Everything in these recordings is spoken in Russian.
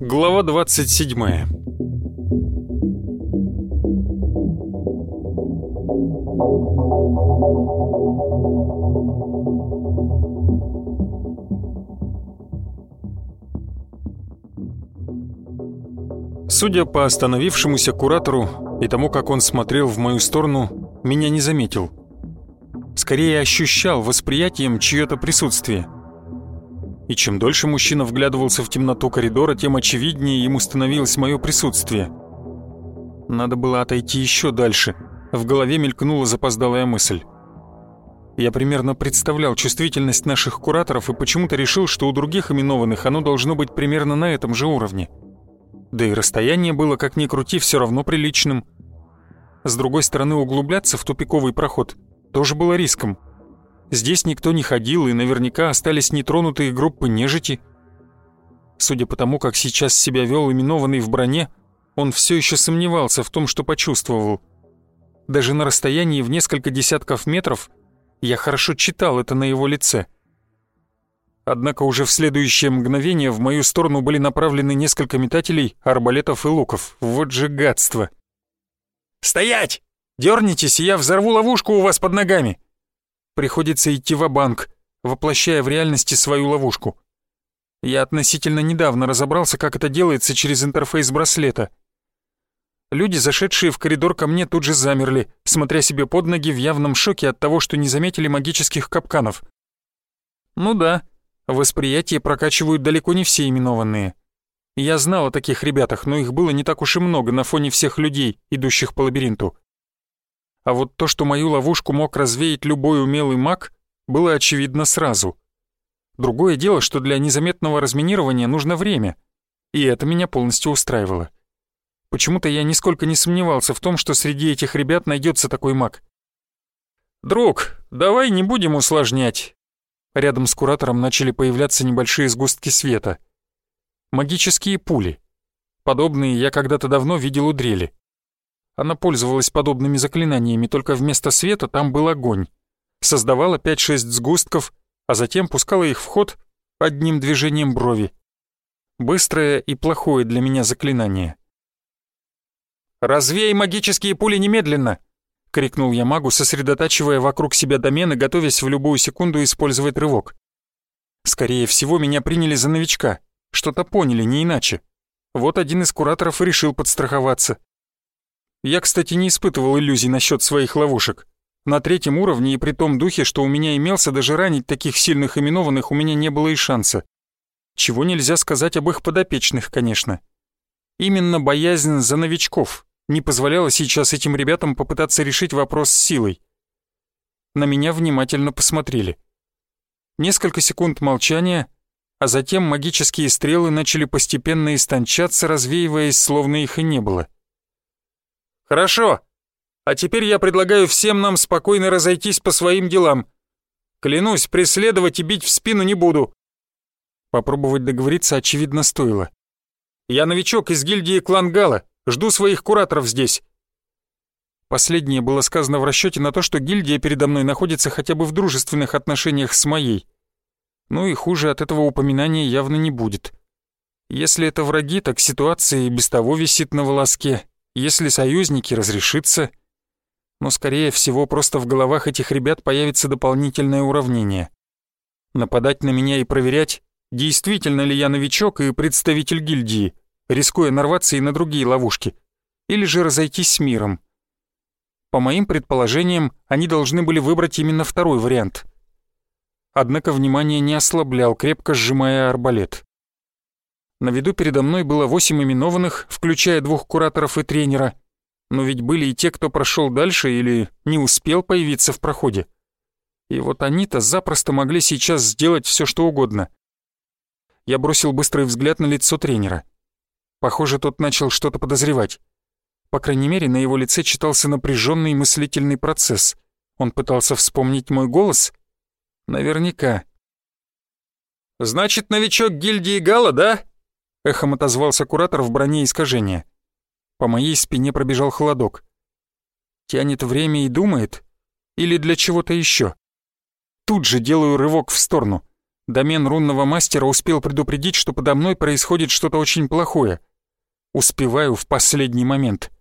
Глава 27 Судя по остановившемуся куратору и тому, как он смотрел в мою сторону, меня не заметил. Скорее ощущал восприятием чье-то присутствие. И чем дольше мужчина вглядывался в темноту коридора, тем очевиднее ему становилось мое присутствие. Надо было отойти еще дальше. В голове мелькнула запоздалая мысль. Я примерно представлял чувствительность наших кураторов и почему-то решил, что у других именованных оно должно быть примерно на этом же уровне. Да и расстояние было, как ни крути, все равно приличным. С другой стороны, углубляться в тупиковый проход тоже было риском. Здесь никто не ходил, и наверняка остались нетронутые группы нежити. Судя по тому, как сейчас себя вел именованный в броне, он все еще сомневался в том, что почувствовал. Даже на расстоянии в несколько десятков метров я хорошо читал это на его лице. Однако уже в следующее мгновение в мою сторону были направлены несколько метателей, арбалетов и луков. Вот же гадство. «Стоять! Дернитесь, и я взорву ловушку у вас под ногами!» Приходится идти в банк воплощая в реальности свою ловушку. Я относительно недавно разобрался, как это делается через интерфейс браслета — Люди, зашедшие в коридор ко мне, тут же замерли, смотря себе под ноги в явном шоке от того, что не заметили магических капканов. Ну да, восприятие прокачивают далеко не все именованные. Я знал о таких ребятах, но их было не так уж и много на фоне всех людей, идущих по лабиринту. А вот то, что мою ловушку мог развеять любой умелый маг, было очевидно сразу. Другое дело, что для незаметного разминирования нужно время, и это меня полностью устраивало. Почему-то я нисколько не сомневался в том, что среди этих ребят найдется такой маг. «Друг, давай не будем усложнять». Рядом с куратором начали появляться небольшие сгустки света. Магические пули. Подобные я когда-то давно видел у дрели. Она пользовалась подобными заклинаниями, только вместо света там был огонь. Создавала 5-6 сгустков, а затем пускала их в ход одним движением брови. Быстрое и плохое для меня заклинание. «Развей магические пули немедленно!» — крикнул я магу, сосредотачивая вокруг себя домены, готовясь в любую секунду использовать рывок. Скорее всего, меня приняли за новичка. Что-то поняли, не иначе. Вот один из кураторов и решил подстраховаться. Я, кстати, не испытывал иллюзий насчет своих ловушек. На третьем уровне и при том духе, что у меня имелся, даже ранить таких сильных именованных у меня не было и шанса. Чего нельзя сказать об их подопечных, конечно. Именно боязнь за новичков, не позволяло сейчас этим ребятам попытаться решить вопрос с силой. На меня внимательно посмотрели. Несколько секунд молчания, а затем магические стрелы начали постепенно истончаться, развеиваясь, словно их и не было. «Хорошо, а теперь я предлагаю всем нам спокойно разойтись по своим делам. Клянусь, преследовать и бить в спину не буду». Попробовать договориться, очевидно, стоило. «Я новичок из гильдии Клан Гала. Жду своих кураторов здесь». Последнее было сказано в расчете на то, что гильдия передо мной находится хотя бы в дружественных отношениях с моей. Ну и хуже от этого упоминания явно не будет. Если это враги, так ситуация и без того висит на волоске. Если союзники, разрешится. Но, скорее всего, просто в головах этих ребят появится дополнительное уравнение. Нападать на меня и проверять, действительно ли я новичок и представитель гильдии — рискуя нарваться и на другие ловушки, или же разойтись с миром. По моим предположениям, они должны были выбрать именно второй вариант. Однако внимание не ослаблял, крепко сжимая арбалет. На виду передо мной было восемь именованных, включая двух кураторов и тренера, но ведь были и те, кто прошел дальше или не успел появиться в проходе. И вот они-то запросто могли сейчас сделать все, что угодно. Я бросил быстрый взгляд на лицо тренера — Похоже, тот начал что-то подозревать. По крайней мере, на его лице читался напряженный мыслительный процесс. Он пытался вспомнить мой голос? Наверняка. «Значит, новичок гильдии Гала, да?» Эхом отозвался куратор в броне искажения. По моей спине пробежал холодок. Тянет время и думает? Или для чего-то еще? Тут же делаю рывок в сторону. Домен рунного мастера успел предупредить, что подо мной происходит что-то очень плохое. Успеваю в последний момент.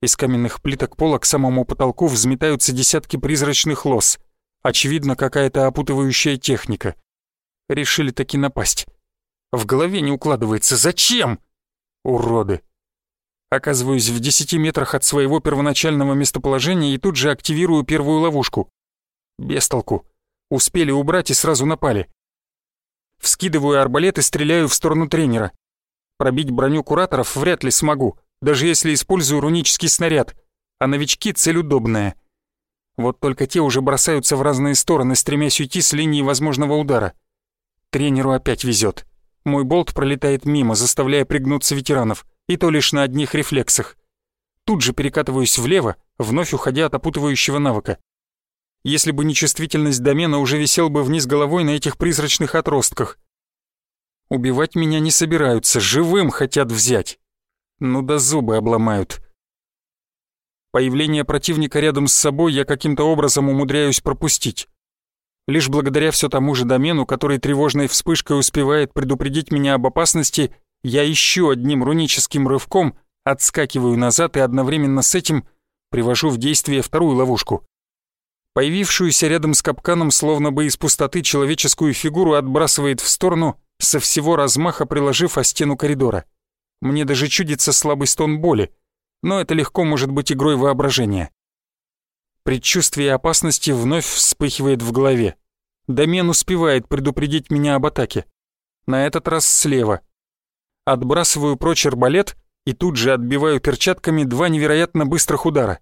Из каменных плиток пола к самому потолку взметаются десятки призрачных лос. Очевидно, какая-то опутывающая техника. Решили таки напасть. В голове не укладывается. Зачем? Уроды. Оказываюсь в десяти метрах от своего первоначального местоположения и тут же активирую первую ловушку. Без толку. Успели убрать и сразу напали. Вскидываю арбалет и стреляю в сторону тренера. Пробить броню кураторов вряд ли смогу, даже если использую рунический снаряд, а новички — цель удобная. Вот только те уже бросаются в разные стороны, стремясь уйти с линии возможного удара. Тренеру опять везет. Мой болт пролетает мимо, заставляя пригнуться ветеранов, и то лишь на одних рефлексах. Тут же перекатываюсь влево, вновь уходя от опутывающего навыка. Если бы не чувствительность домена, уже висел бы вниз головой на этих призрачных отростках. Убивать меня не собираются, живым хотят взять. Ну да зубы обломают. Появление противника рядом с собой я каким-то образом умудряюсь пропустить. Лишь благодаря все тому же домену, который тревожной вспышкой успевает предупредить меня об опасности, я еще одним руническим рывком отскакиваю назад и одновременно с этим привожу в действие вторую ловушку. Появившуюся рядом с капканом, словно бы из пустоты человеческую фигуру отбрасывает в сторону, со всего размаха приложив о стену коридора. Мне даже чудится слабый стон боли, но это легко может быть игрой воображения. Предчувствие опасности вновь вспыхивает в голове. Домен успевает предупредить меня об атаке. На этот раз слева. Отбрасываю прочь арбалет и тут же отбиваю перчатками два невероятно быстрых удара.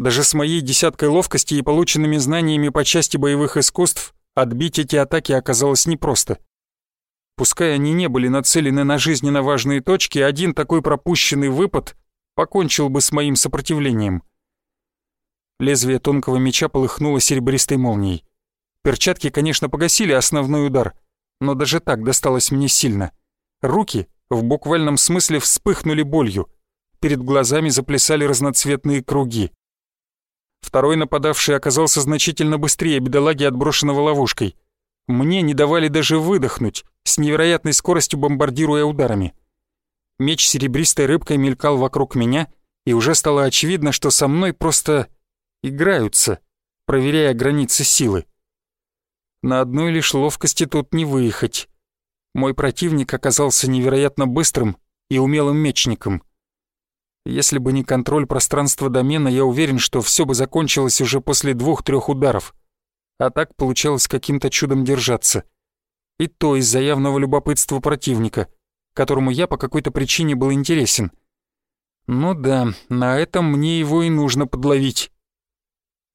Даже с моей десяткой ловкости и полученными знаниями по части боевых искусств отбить эти атаки оказалось непросто. Пускай они не были нацелены на жизненно важные точки, один такой пропущенный выпад покончил бы с моим сопротивлением. Лезвие тонкого меча полыхнуло серебристой молнией. Перчатки, конечно, погасили основной удар, но даже так досталось мне сильно. Руки в буквальном смысле вспыхнули болью. Перед глазами заплясали разноцветные круги. Второй нападавший оказался значительно быстрее бедолаги, отброшенного ловушкой. Мне не давали даже выдохнуть, с невероятной скоростью бомбардируя ударами. Меч серебристой рыбкой мелькал вокруг меня, и уже стало очевидно, что со мной просто играются, проверяя границы силы. На одной лишь ловкости тут не выехать. Мой противник оказался невероятно быстрым и умелым мечником. Если бы не контроль пространства домена, я уверен, что все бы закончилось уже после двух-трех ударов. А так получалось каким-то чудом держаться. И то из-за явного любопытства противника, которому я по какой-то причине был интересен. Ну да, на этом мне его и нужно подловить.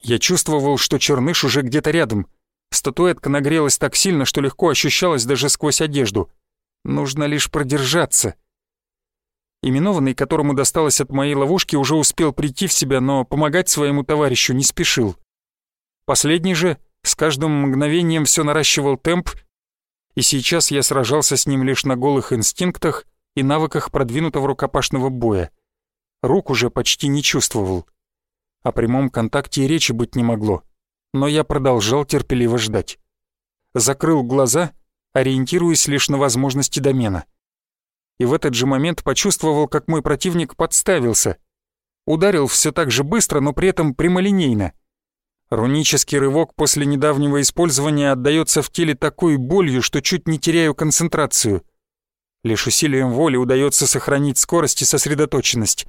Я чувствовал, что черныш уже где-то рядом. Статуэтка нагрелась так сильно, что легко ощущалась даже сквозь одежду. Нужно лишь продержаться. Именованный, которому досталось от моей ловушки, уже успел прийти в себя, но помогать своему товарищу не спешил. Последний же с каждым мгновением все наращивал темп, и сейчас я сражался с ним лишь на голых инстинктах и навыках продвинутого рукопашного боя. Рук уже почти не чувствовал. О прямом контакте и речи быть не могло, но я продолжал терпеливо ждать. Закрыл глаза, ориентируясь лишь на возможности домена. И в этот же момент почувствовал, как мой противник подставился. Ударил все так же быстро, но при этом прямолинейно. Рунический рывок после недавнего использования отдается в теле такой болью, что чуть не теряю концентрацию. Лишь усилием воли удается сохранить скорость и сосредоточенность.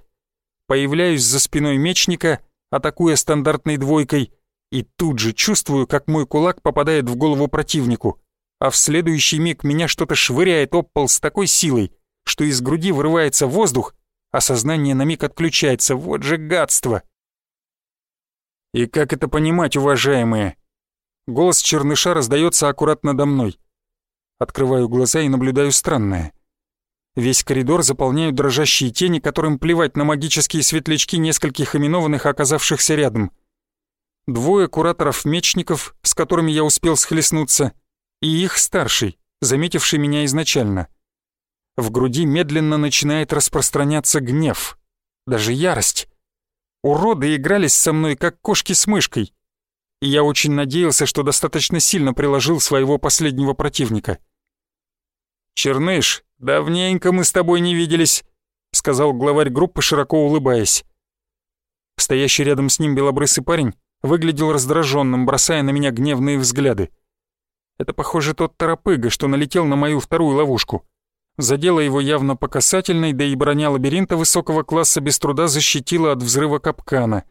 Появляюсь за спиной мечника — атакуя стандартной двойкой, и тут же чувствую, как мой кулак попадает в голову противнику, а в следующий миг меня что-то швыряет об пол с такой силой, что из груди вырывается воздух, а сознание на миг отключается. Вот же гадство! И как это понимать, уважаемые? Голос черныша раздается аккуратно надо мной. Открываю глаза и наблюдаю странное. Весь коридор заполняют дрожащие тени, которым плевать на магические светлячки нескольких именованных, оказавшихся рядом. Двое кураторов-мечников, с которыми я успел схлестнуться, и их старший, заметивший меня изначально. В груди медленно начинает распространяться гнев, даже ярость. уроды игрались со мной, как кошки с мышкой. И я очень надеялся, что достаточно сильно приложил своего последнего противника. «Черныш, давненько мы с тобой не виделись», — сказал главарь группы, широко улыбаясь. Стоящий рядом с ним белобрысый парень выглядел раздраженным, бросая на меня гневные взгляды. Это, похоже, тот торопыга, что налетел на мою вторую ловушку. Задело его явно по касательной, да и броня лабиринта высокого класса без труда защитила от взрыва капкана.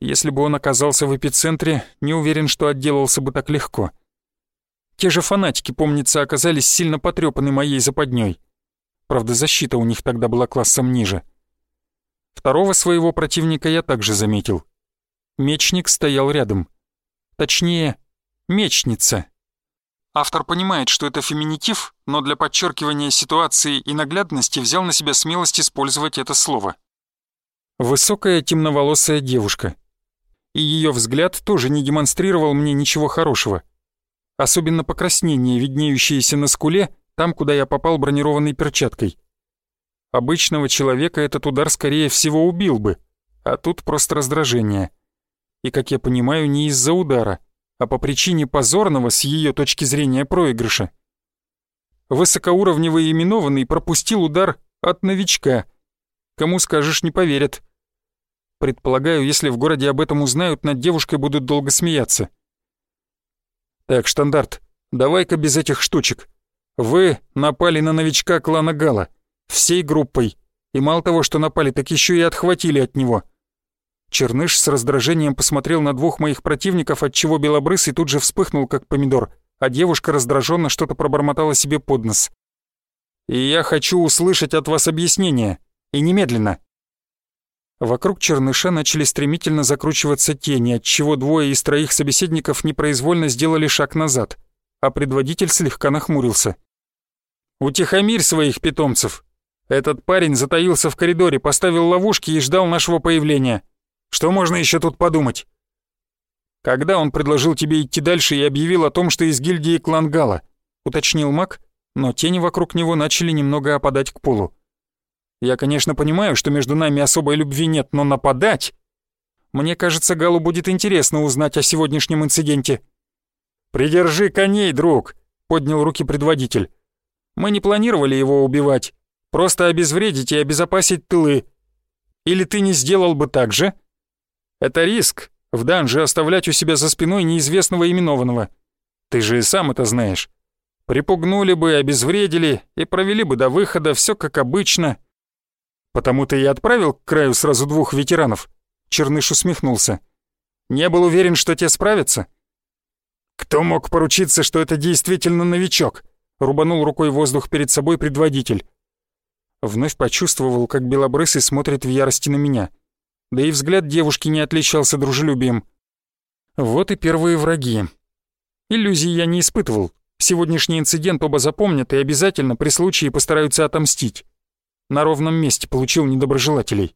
Если бы он оказался в эпицентре, не уверен, что отделался бы так легко. Те же фанатики, помнится, оказались сильно потрепаны моей западней. Правда, защита у них тогда была классом ниже. Второго своего противника я также заметил. Мечник стоял рядом. Точнее, мечница. Автор понимает, что это феминитив, но для подчеркивания ситуации и наглядности взял на себя смелость использовать это слово. Высокая темноволосая девушка. И ее взгляд тоже не демонстрировал мне ничего хорошего. Особенно покраснение, виднеющееся на скуле, там, куда я попал бронированной перчаткой. Обычного человека этот удар, скорее всего, убил бы, а тут просто раздражение. И, как я понимаю, не из-за удара, а по причине позорного с ее точки зрения проигрыша. Высокоуровневый именованный пропустил удар от новичка. Кому скажешь, не поверят. Предполагаю, если в городе об этом узнают, над девушкой будут долго смеяться. Так, штандарт, давай-ка без этих штучек. Вы напали на новичка клана Гала. Всей группой. И мало того, что напали, так еще и отхватили от него. Черныш с раздражением посмотрел на двух моих противников, отчего белобрысый тут же вспыхнул, как помидор, а девушка раздраженно что-то пробормотала себе под нос. «И я хочу услышать от вас объяснение. И немедленно». Вокруг черныша начали стремительно закручиваться тени, отчего двое из троих собеседников непроизвольно сделали шаг назад, а предводитель слегка нахмурился. «Утихомирь своих питомцев. Этот парень затаился в коридоре, поставил ловушки и ждал нашего появления. Что можно еще тут подумать? Когда он предложил тебе идти дальше и объявил о том, что из гильдии Клангала, уточнил маг, но тени вокруг него начали немного опадать к полу. Я, конечно, понимаю, что между нами особой любви нет, но нападать... Мне кажется, Галу будет интересно узнать о сегодняшнем инциденте. «Придержи коней, друг», — поднял руки предводитель. «Мы не планировали его убивать, просто обезвредить и обезопасить тылы. Или ты не сделал бы так же?» Это риск, в данже оставлять у себя за спиной неизвестного именованного. Ты же и сам это знаешь. Припугнули бы, обезвредили и провели бы до выхода, все как обычно. Потому ты и отправил к краю сразу двух ветеранов. Черныш усмехнулся. Не был уверен, что те справятся? Кто мог поручиться, что это действительно новичок? Рубанул рукой воздух перед собой предводитель. Вновь почувствовал, как белобрысый смотрит в ярости на меня — да и взгляд девушки не отличался дружелюбием. Вот и первые враги. Иллюзий я не испытывал. Сегодняшний инцидент оба запомнят и обязательно при случае постараются отомстить. На ровном месте получил недоброжелателей.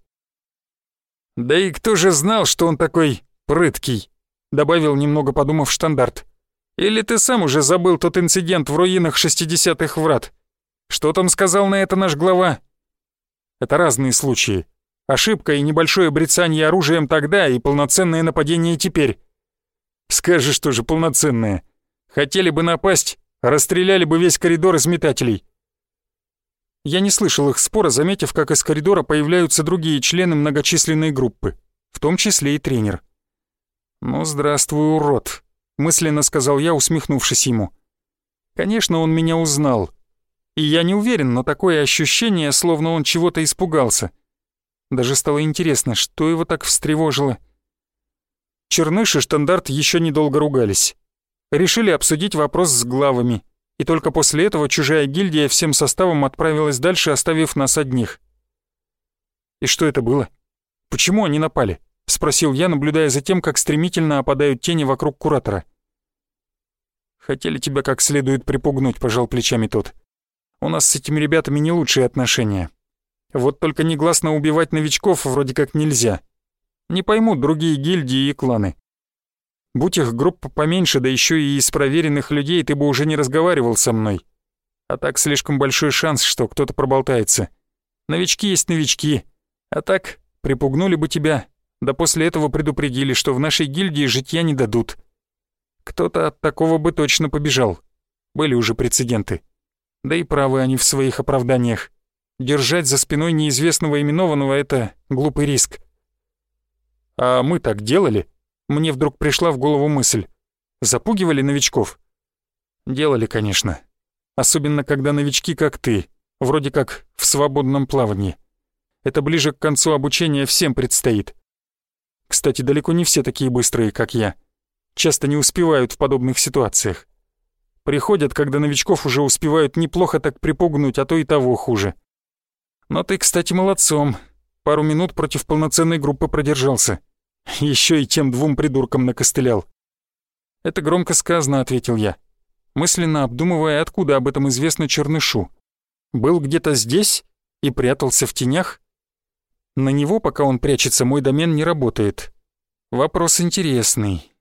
«Да и кто же знал, что он такой прыткий?» Добавил, немного подумав, штандарт. «Или ты сам уже забыл тот инцидент в руинах шестидесятых врат? Что там сказал на это наш глава?» «Это разные случаи. Ошибка и небольшое брецание оружием тогда и полноценное нападение теперь. Скажешь тоже полноценное. Хотели бы напасть, расстреляли бы весь коридор из метателей. Я не слышал их спора, заметив, как из коридора появляются другие члены многочисленной группы, в том числе и тренер. «Ну, здравствуй, урод», — мысленно сказал я, усмехнувшись ему. Конечно, он меня узнал. И я не уверен, но такое ощущение, словно он чего-то испугался. Даже стало интересно, что его так встревожило. Черныш и Штандарт еще недолго ругались. Решили обсудить вопрос с главами, и только после этого чужая гильдия всем составом отправилась дальше, оставив нас одних. «И что это было? Почему они напали?» — спросил я, наблюдая за тем, как стремительно опадают тени вокруг Куратора. «Хотели тебя как следует припугнуть», — пожал плечами тот. «У нас с этими ребятами не лучшие отношения. Вот только негласно убивать новичков вроде как нельзя. Не поймут другие гильдии и кланы. Будь их группа поменьше, да еще и из проверенных людей, ты бы уже не разговаривал со мной. А так слишком большой шанс, что кто-то проболтается. Новички есть новички. А так, припугнули бы тебя, Да после этого предупредили, что в нашей гильдии житья не дадут. Кто-то от такого бы точно побежал. Были уже прецеденты. Да и правы они в своих оправданиях. Держать за спиной неизвестного именованного — это глупый риск. А мы так делали? Мне вдруг пришла в голову мысль. Запугивали новичков? Делали, конечно. Особенно, когда новички, как ты, вроде как в свободном плавании. Это ближе к концу обучения всем предстоит. Кстати, далеко не все такие быстрые, как я. Часто не успевают в подобных ситуациях. Приходят, когда новичков уже успевают неплохо так припугнуть, а то и того хуже. Но ты, кстати, молодцом. Пару минут против полноценной группы продержался. Еще и тем двум придуркам накостылял. «Это громко сказано», — ответил я, мысленно обдумывая, откуда об этом известно Чернышу. «Был где-то здесь и прятался в тенях?» На него, пока он прячется, мой домен не работает. Вопрос интересный.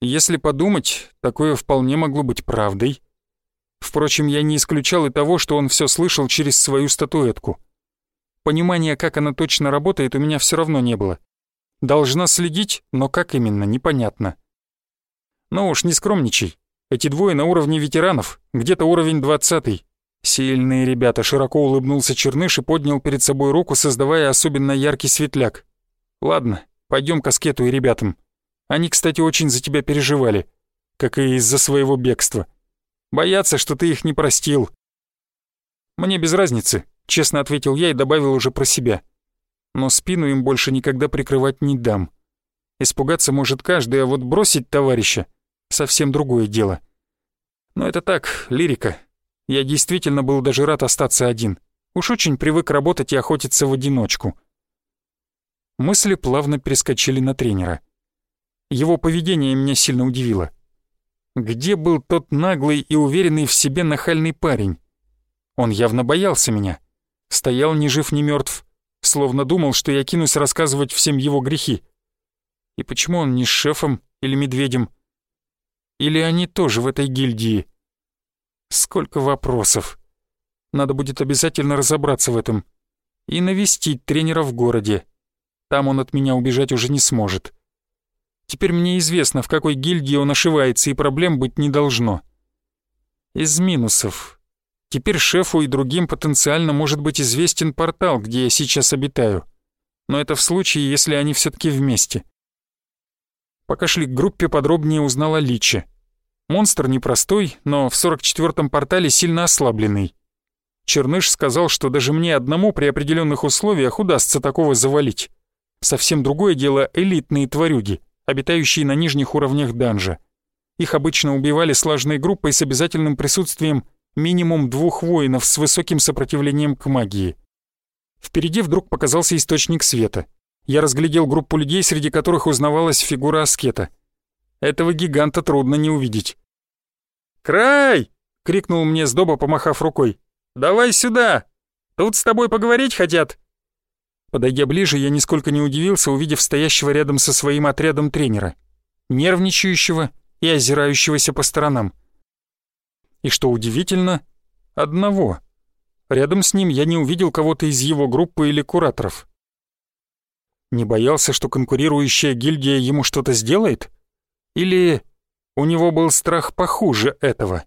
Если подумать, такое вполне могло быть правдой. Впрочем, я не исключал и того, что он все слышал через свою статуэтку. Понимания, как она точно работает, у меня все равно не было. Должна следить, но как именно, непонятно. Ну уж не скромничай. Эти двое на уровне ветеранов, где-то уровень двадцатый. Сильные ребята, широко улыбнулся Черныш и поднял перед собой руку, создавая особенно яркий светляк. Ладно, пойдем к Аскету и ребятам. Они, кстати, очень за тебя переживали, как и из-за своего бегства. Боятся, что ты их не простил. Мне без разницы, честно ответил я и добавил уже про себя. Но спину им больше никогда прикрывать не дам. Испугаться может каждый, а вот бросить товарища — совсем другое дело. Но это так, лирика. Я действительно был даже рад остаться один. Уж очень привык работать и охотиться в одиночку. Мысли плавно перескочили на тренера. Его поведение меня сильно удивило. Где был тот наглый и уверенный в себе нахальный парень? Он явно боялся меня. Стоял ни жив, ни мертв, словно думал, что я кинусь рассказывать всем его грехи. И почему он не с шефом или медведем? Или они тоже в этой гильдии? Сколько вопросов. Надо будет обязательно разобраться в этом. И навестить тренера в городе. Там он от меня убежать уже не сможет. Теперь мне известно, в какой гильдии он ошивается, и проблем быть не должно. Из минусов. Теперь шефу и другим потенциально может быть известен портал, где я сейчас обитаю. Но это в случае, если они все таки вместе. Пока шли к группе, подробнее узнал о Личе. Монстр непростой, но в 44-м портале сильно ослабленный. Черныш сказал, что даже мне одному при определенных условиях удастся такого завалить. Совсем другое дело элитные тварюги обитающие на нижних уровнях данжа. Их обычно убивали слаженной группой с обязательным присутствием минимум двух воинов с высоким сопротивлением к магии. Впереди вдруг показался источник света. Я разглядел группу людей, среди которых узнавалась фигура аскета. Этого гиганта трудно не увидеть. «Край!» — крикнул мне Сдоба, помахав рукой. «Давай сюда! Тут с тобой поговорить хотят!» Подойдя ближе, я нисколько не удивился, увидев стоящего рядом со своим отрядом тренера, нервничающего и озирающегося по сторонам. И что удивительно, одного. Рядом с ним я не увидел кого-то из его группы или кураторов. Не боялся, что конкурирующая гильдия ему что-то сделает? Или у него был страх похуже этого?